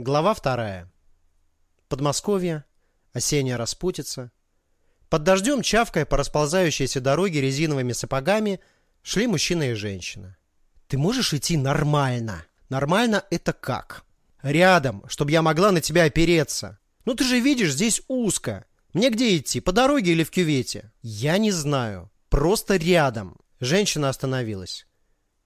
Глава вторая. Подмосковье. Осенняя распутица. Под дождем, чавкая по расползающейся дороге резиновыми сапогами, шли мужчина и женщина. Ты можешь идти нормально? Нормально это как? Рядом, чтобы я могла на тебя опереться. Ну ты же видишь, здесь узко. Мне где идти, по дороге или в кювете? Я не знаю. Просто рядом. Женщина остановилась.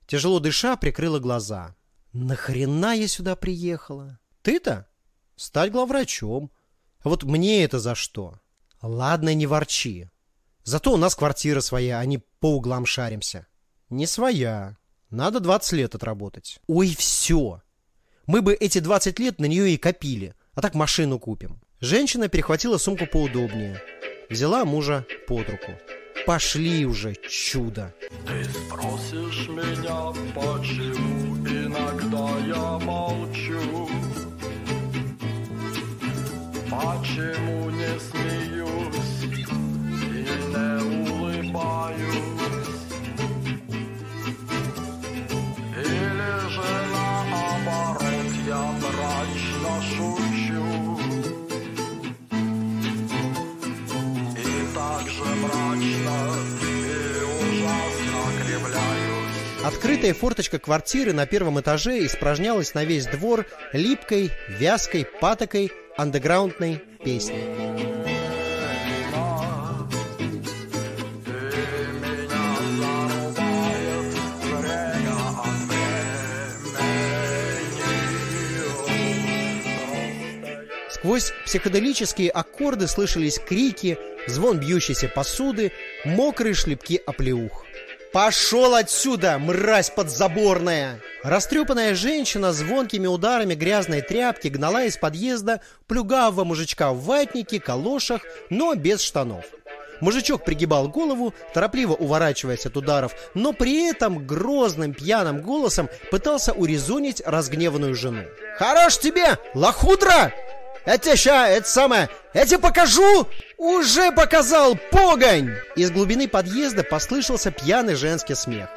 Тяжело дыша, прикрыла глаза. Нахрена я сюда приехала? Ты-то? Стать главврачом. А вот мне это за что? Ладно, не ворчи. Зато у нас квартира своя, а не по углам шаримся. Не своя. Надо 20 лет отработать. Ой, все. Мы бы эти 20 лет на нее и копили, а так машину купим. Женщина перехватила сумку поудобнее. Взяла мужа под руку. Пошли уже, чудо. Ты спросишь меня, почему иногда я молчу? Почему не смеюсь и не улыбаюсь? Или же наоборот я мрачно шучу? И так же мрачно и ужасно кривляюсь. Открытая форточка квартиры на первом этаже испражнялась на весь двор липкой, вязкой, патокой, андеграундной времени. Сквозь психоделические аккорды слышались крики, звон бьющейся посуды, мокрые шлепки оплеух. «Пошел отсюда, мразь подзаборная!» Растрепанная женщина звонкими ударами грязной тряпки гнала из подъезда плюгавого мужичка в ватнике, калошах, но без штанов. Мужичок пригибал голову, торопливо уворачиваясь от ударов, но при этом грозным пьяным голосом пытался урезонить разгневанную жену. «Хорош тебе, лохудра! Я тебе ща, это самое, я тебе покажу! Уже показал, погонь!» Из глубины подъезда послышался пьяный женский смех.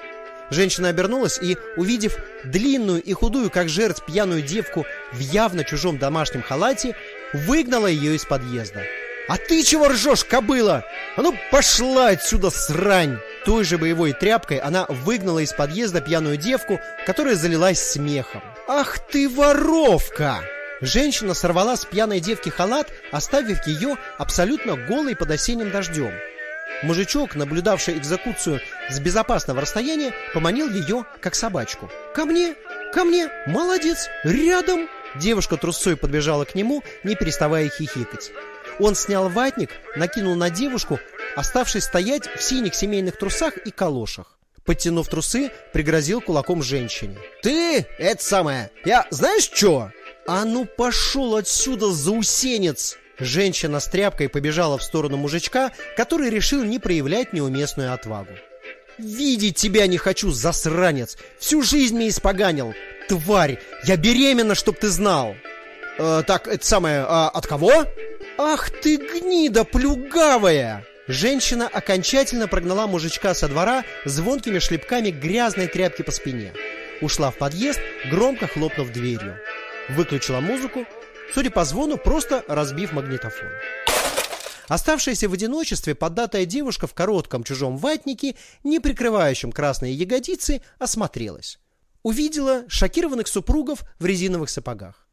Женщина обернулась и, увидев длинную и худую, как жертв, пьяную девку в явно чужом домашнем халате, выгнала ее из подъезда. «А ты чего ржешь, кобыла? А ну пошла отсюда, срань!» Той же боевой тряпкой она выгнала из подъезда пьяную девку, которая залилась смехом. «Ах ты воровка!» Женщина сорвала с пьяной девки халат, оставив ее абсолютно голой под осенним дождем. Мужичок, наблюдавший экзекуцию с безопасного расстояния, поманил ее, как собачку. «Ко мне! Ко мне! Молодец! Рядом!» Девушка трусцой подбежала к нему, не переставая хихикать. Он снял ватник, накинул на девушку, оставшись стоять в синих семейных трусах и калошах. Подтянув трусы, пригрозил кулаком женщине. «Ты, это самое, я знаешь что? А ну пошел отсюда, заусенец!» Женщина с тряпкой побежала в сторону мужичка, который решил не проявлять неуместную отвагу. «Видеть тебя не хочу, засранец! Всю жизнь мне испоганил! Тварь! Я беременна, чтоб ты знал!» «Э, «Так, это самое, а от кого?» «Ах ты гнида плюгавая!» Женщина окончательно прогнала мужичка со двора звонкими шлепками грязной тряпки по спине. Ушла в подъезд, громко хлопнув дверью. Выключила музыку, судя по звону, просто разбив магнитофон. Оставшаяся в одиночестве поддатая девушка в коротком чужом ватнике, не прикрывающем красные ягодицы, осмотрелась. Увидела шокированных супругов в резиновых сапогах.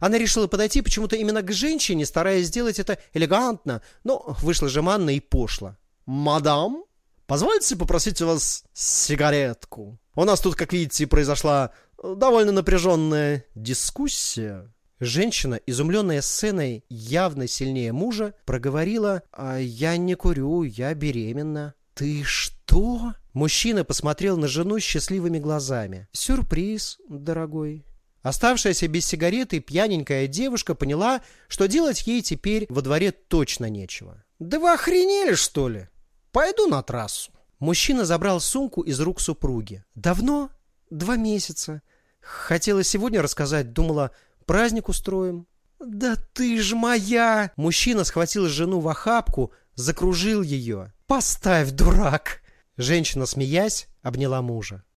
Она решила подойти почему-то именно к женщине, стараясь сделать это элегантно, но вышло жеманно и пошло. «Мадам, позвольте попросить у вас сигаретку? У нас тут, как видите, произошла довольно напряженная дискуссия». Женщина, изумленная сценой явно сильнее мужа, проговорила «А я не курю, я беременна». «Ты что?» Мужчина посмотрел на жену счастливыми глазами. «Сюрприз, дорогой». Оставшаяся без сигареты пьяненькая девушка поняла, что делать ей теперь во дворе точно нечего. «Да вы охренели, что ли? Пойду на трассу». Мужчина забрал сумку из рук супруги. «Давно? Два месяца. Хотела сегодня рассказать, думала, праздник устроим». «Да ты ж моя!» Мужчина схватил жену в охапку, закружил ее. «Поставь, дурак!» Женщина, смеясь, обняла мужа.